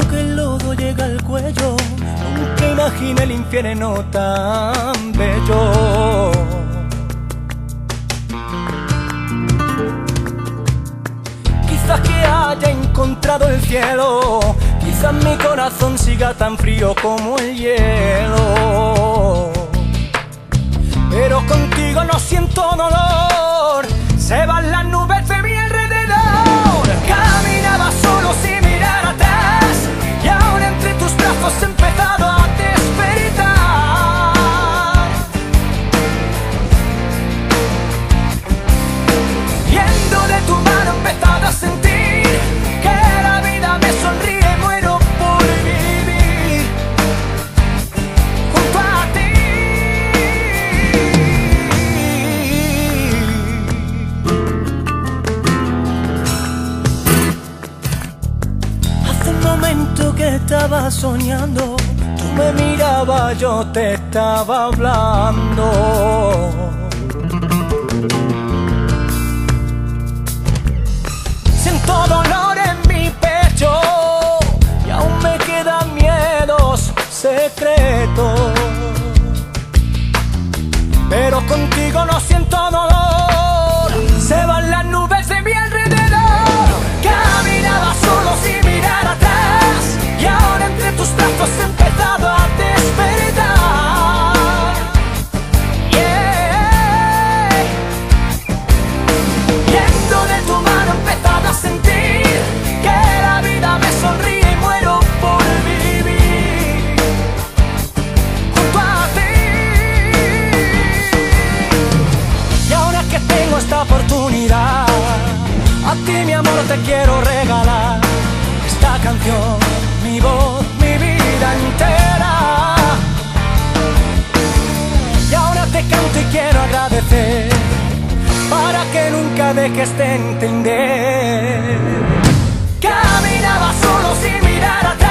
que el lodo llega al cuello, nunca imaginé el infierno tan bello. Quizás que haya encontrado el cielo, quizás mi corazón siga tan frío como el hielo. Pero contigo no siento dolor, se van las nubes estaba soñando, tú me mirabas, yo te estaba hablando. Siento dolor en mi pecho y aún me quedan miedos secretos. Pero contigo no siento dolor, A ti mi amor te quiero regalar esta canción, mi voz, mi vida entera. Y ahora te canto y quiero agradecer para que nunca dejes de entender. Caminaba solo sin mirar a ti.